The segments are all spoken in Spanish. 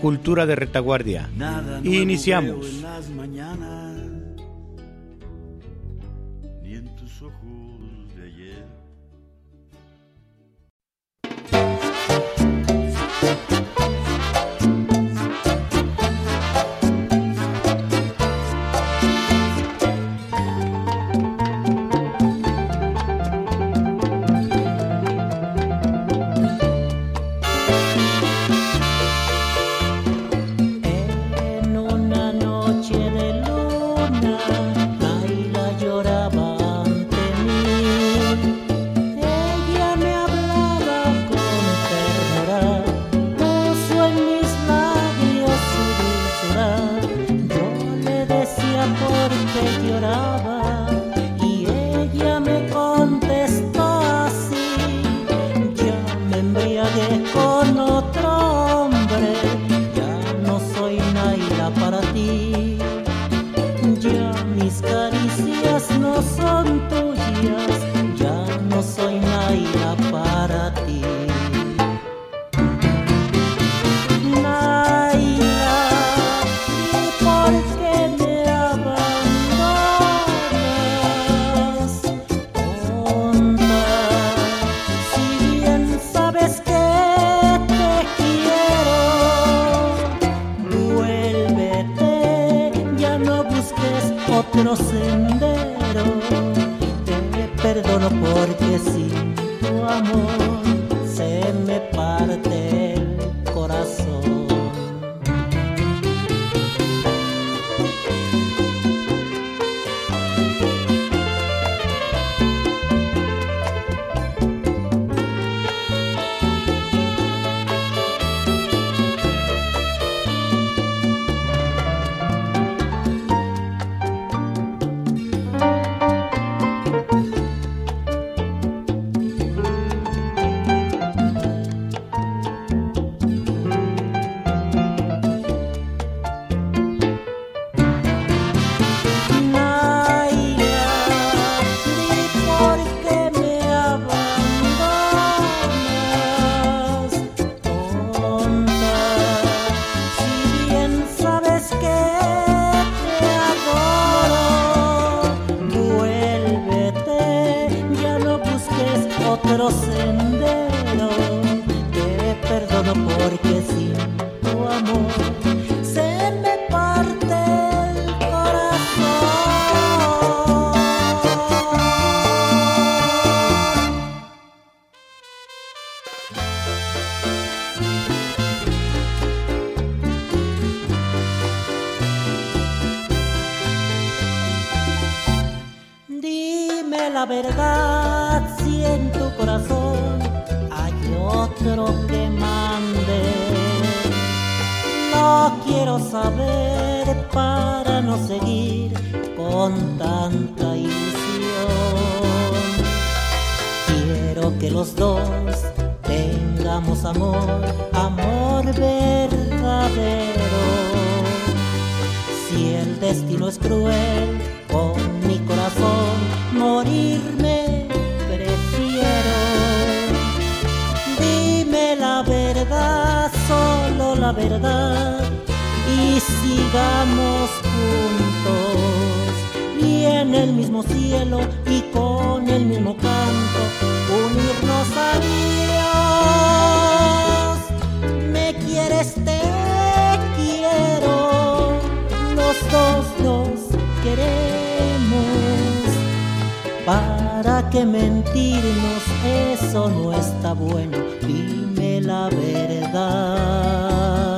cultura de retaguardia. Y iniciamos. verdad si en tu corazón hay otro que mande. No quiero saber para no seguir con tanta ilusión. Quiero que los dos tengamos amor, amor verdadero. Si el destino es cruel, con mi corazón morirme prefiero. Dime la verdad, solo la verdad, y sigamos juntos. Y en el mismo cielo y con el mismo canto, unirnos a Dios. Me quieres, te quiero, los dos nos queremos. Que mentirnos? Eso no está bueno. Dime la verdad.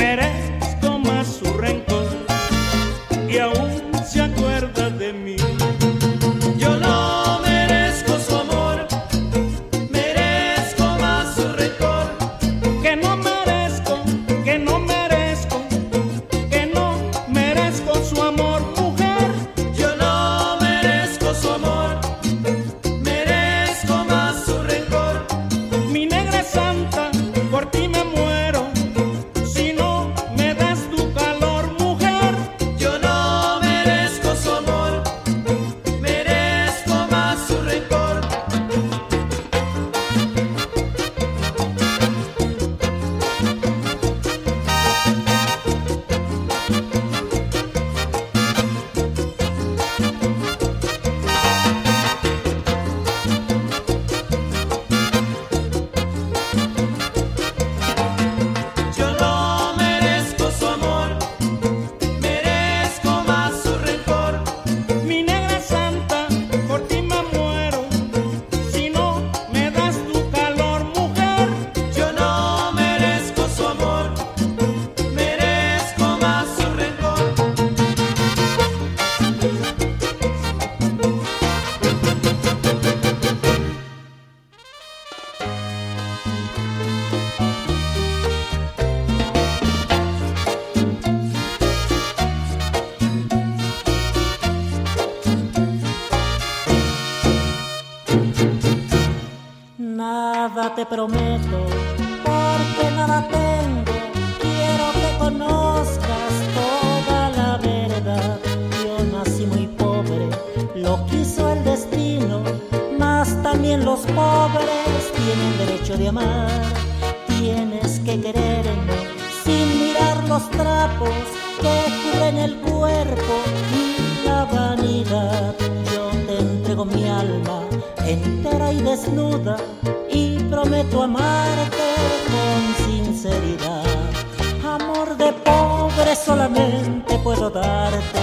merece. te prometo, porque nada tengo, quiero que conozcas toda la verdad. Yo nací muy pobre, lo quiso el destino, mas también los pobres tienen derecho de amar. Tienes que quererme sin mirar los trapos que cubren el cuerpo y la vanidad. Yo te entrego mi alma entera y desnuda prometo amarte con sinceridad. Amor de pobre solamente puedo darte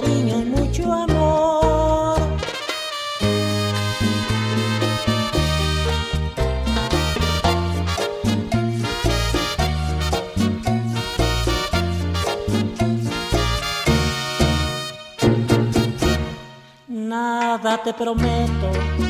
cariño, mucho amor. Nada te prometo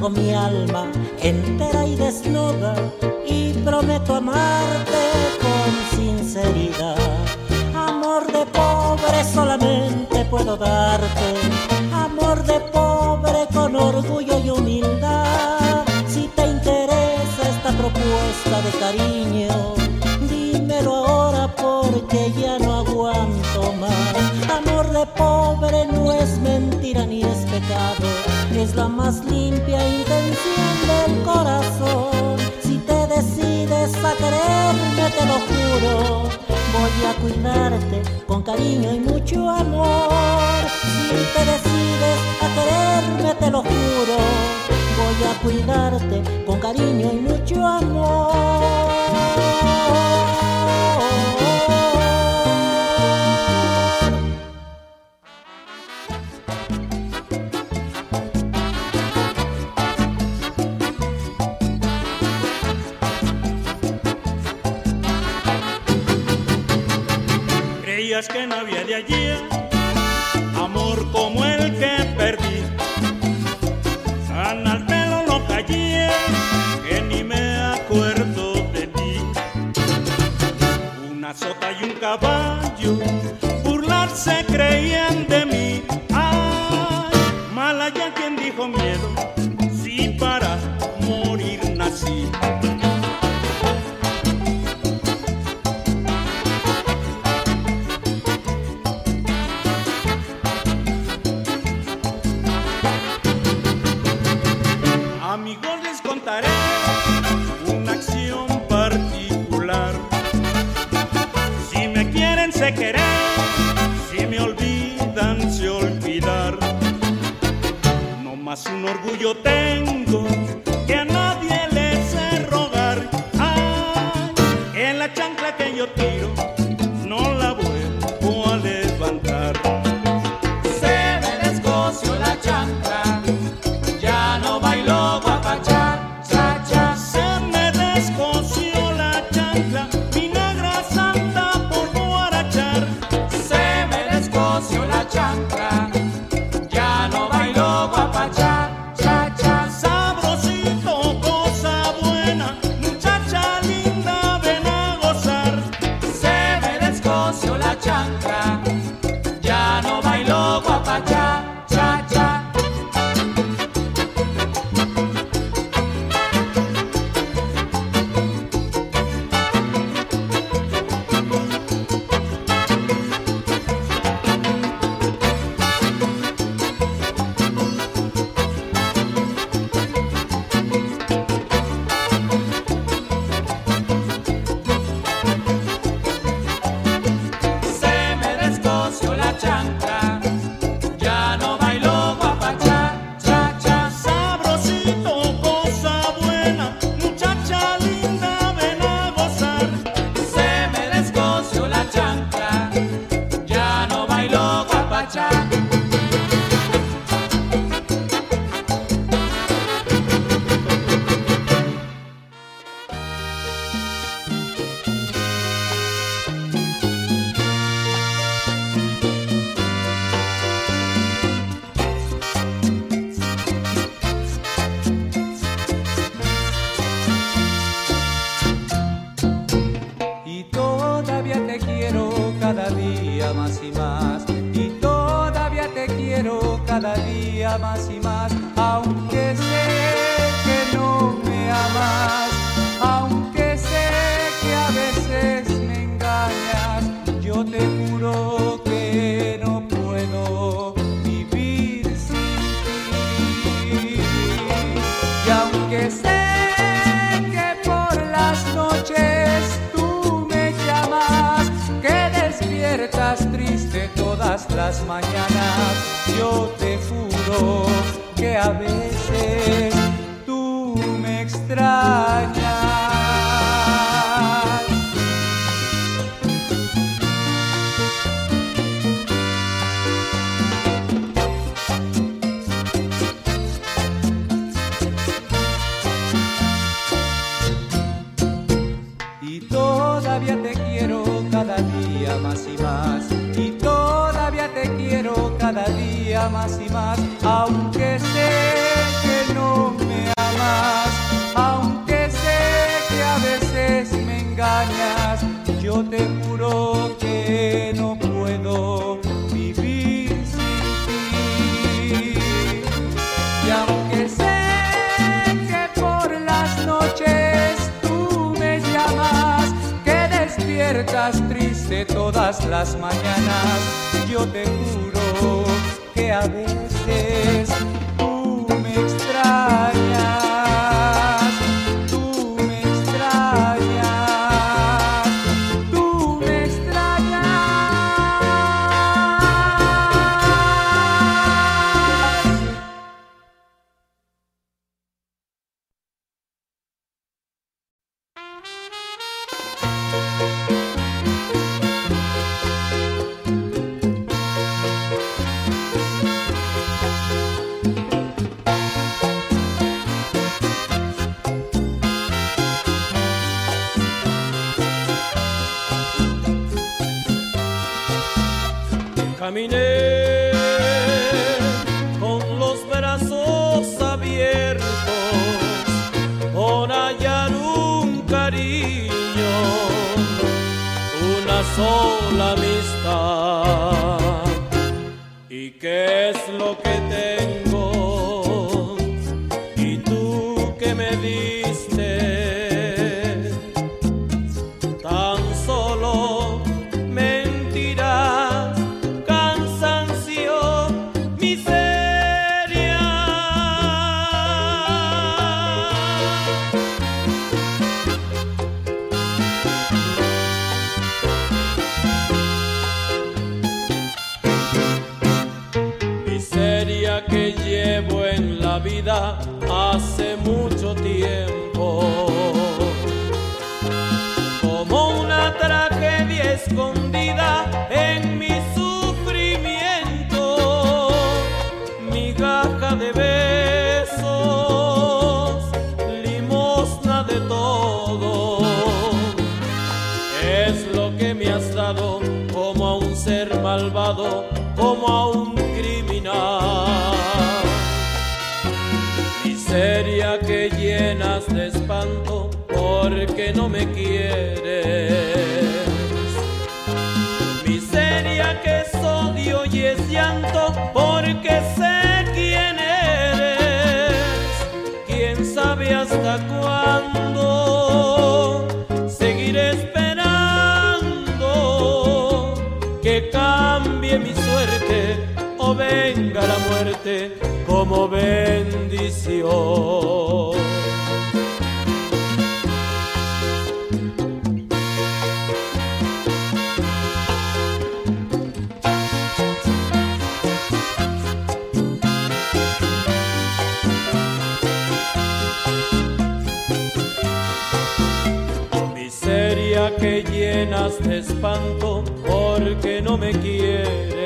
entrego mi alma entera y desnuda y prometo amarte con sinceridad. Amor de pobre solamente puedo darte, amor de pobre con orgullo y humildad. Si te interesa esta propuesta de cariño, te lo juro, voy a cuidarte con cariño y mucho amor. Si te decides a quererme, te lo juro, voy a cuidarte con cariño y mucho amor. Bye. yo te juro que no puedo vivir sin ti. Y aunque sé que por las noches tú me llamas, que despiertas triste todas las mañanas, yo te juro que a bendición. Miseria que llenas de espanto porque no me quieres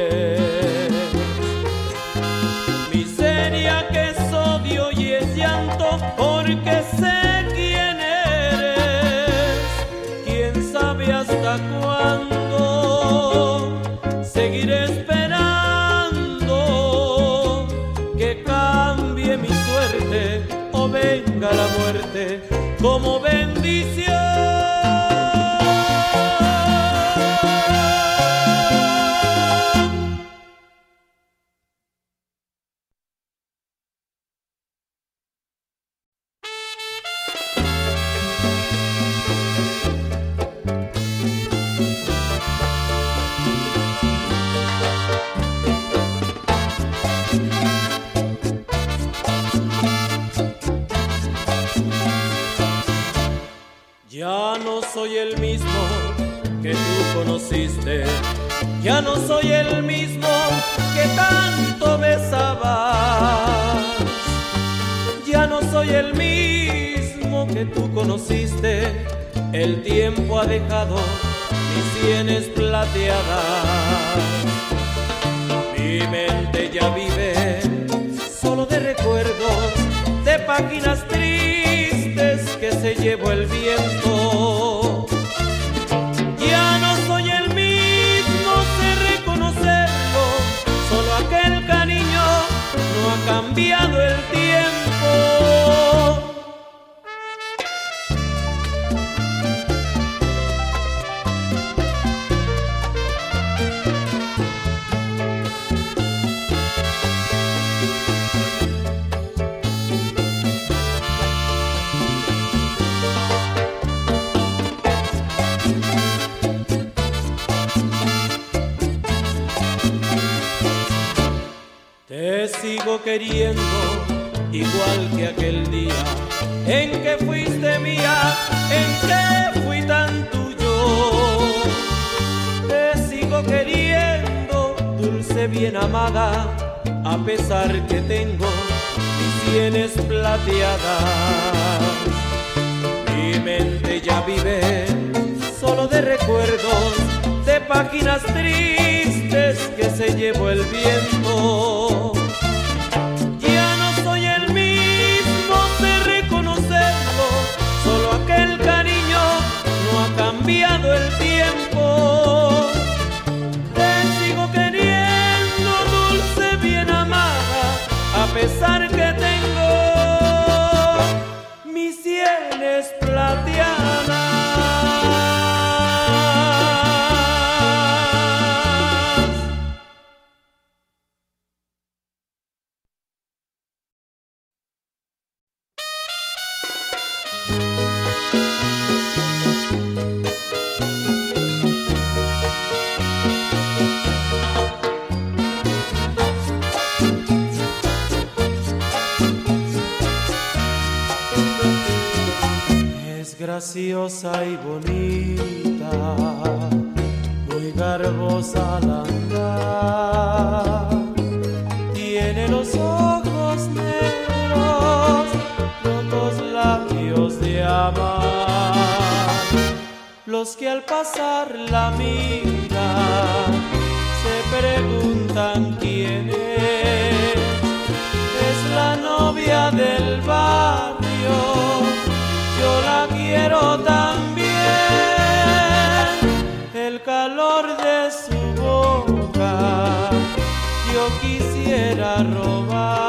queriendo, igual que aquel día en que fuiste mía, en que fui tan tuyo. Te sigo queriendo, dulce bien amada, a pesar que tengo mis sienes plateadas. Mi mente ya vive solo de recuerdos, de páginas tristes que se llevó el viento que al pasar la mira se preguntan quién es. Es la novia del barrio, yo la quiero también. El calor de su boca yo quisiera robar.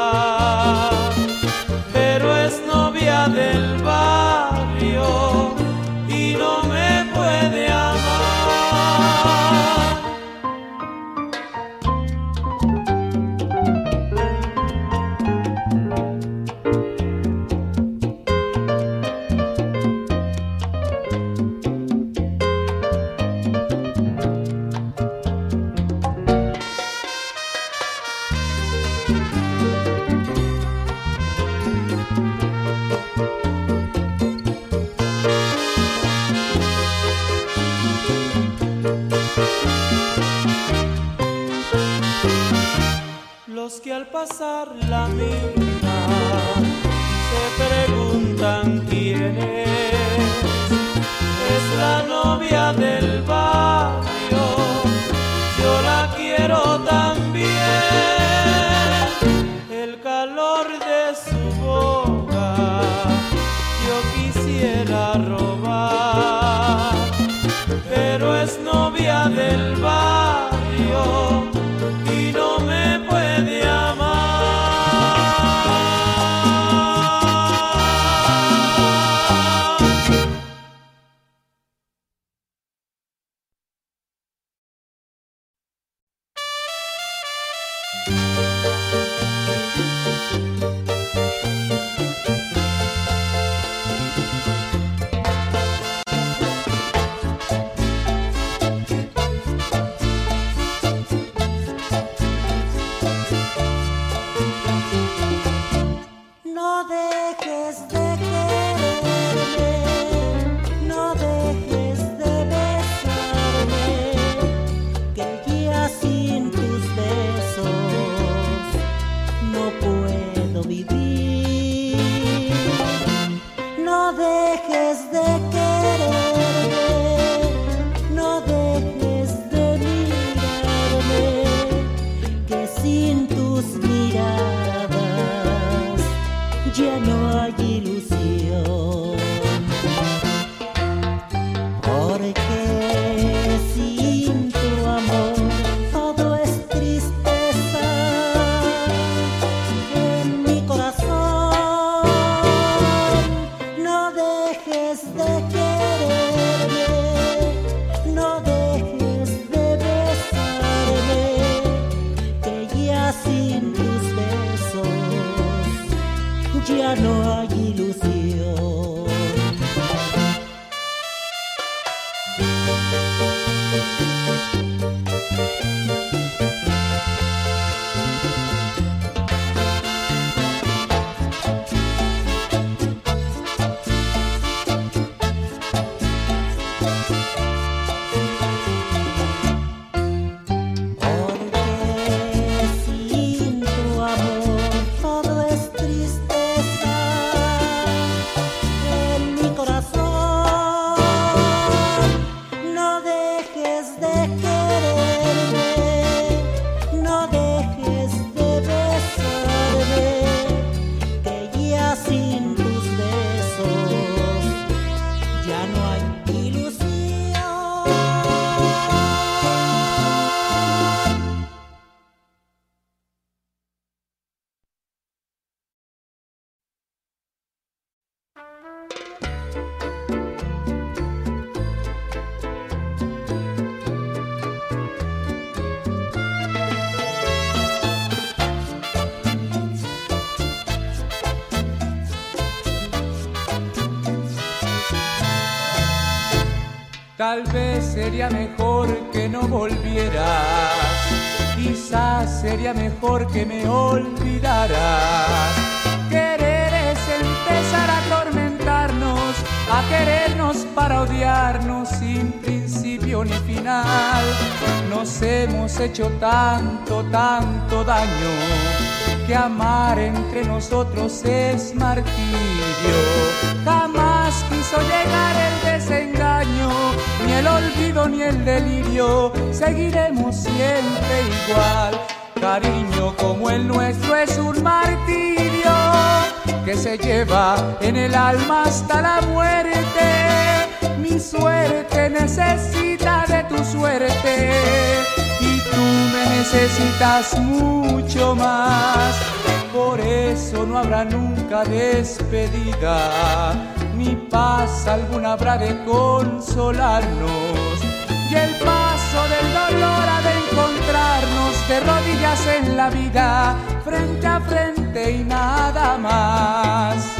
Sería mejor que no volvieras, quizás sería mejor que me olvidaras. Querer es empezar a atormentarnos, a querernos para odiarnos sin principio ni final. Nos hemos hecho tanto, tanto daño que amar entre nosotros es martirio. Quiso llegar el desengaño, ni el olvido ni el delirio, seguiremos siempre igual. Cariño como el nuestro es un martirio que se lleva en el alma hasta la muerte. Mi suerte necesita de tu suerte tú me necesitas mucho más. Por eso no habrá nunca despedida, ni paz alguna habrá de consolarnos. Y el paso del dolor ha de encontrarnos de rodillas en la vida, frente a frente y nada más.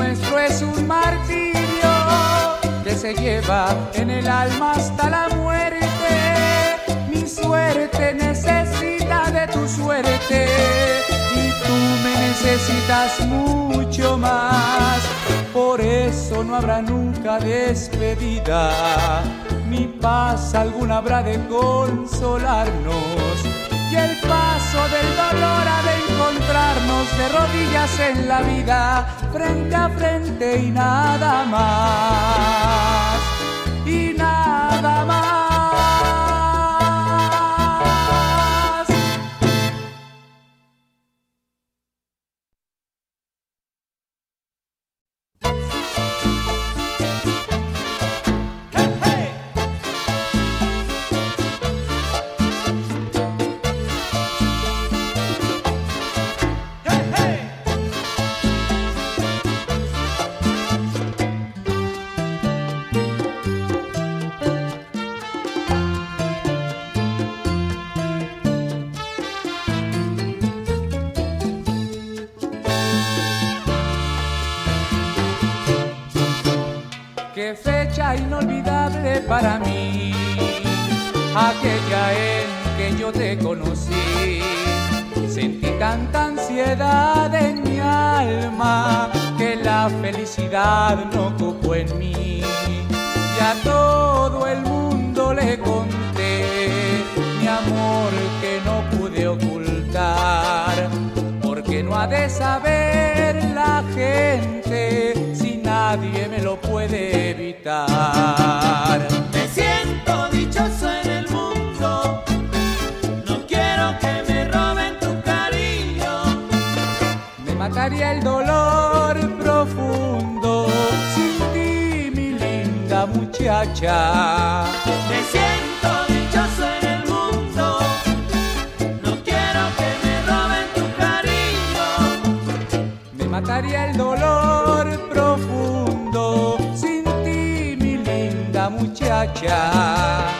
Nuestro es un martirio que se lleva en el alma hasta la muerte. Mi suerte necesita de tu suerte y tú me necesitas mucho más. Por eso no habrá nunca despedida, ni paz alguna habrá de consolarnos y el paso del dolor ha de de rodillas en la vida, frente a frente y nada más, no cupo en mí. Y a todo el mundo le conté mi amor que no pude ocultar, porque no ha de saber la gente si nadie me lo puede evitar. muchacha. Me siento dichoso en el mundo, no quiero que me roben tu cariño. Me mataría el dolor profundo sin ti, mi linda muchacha.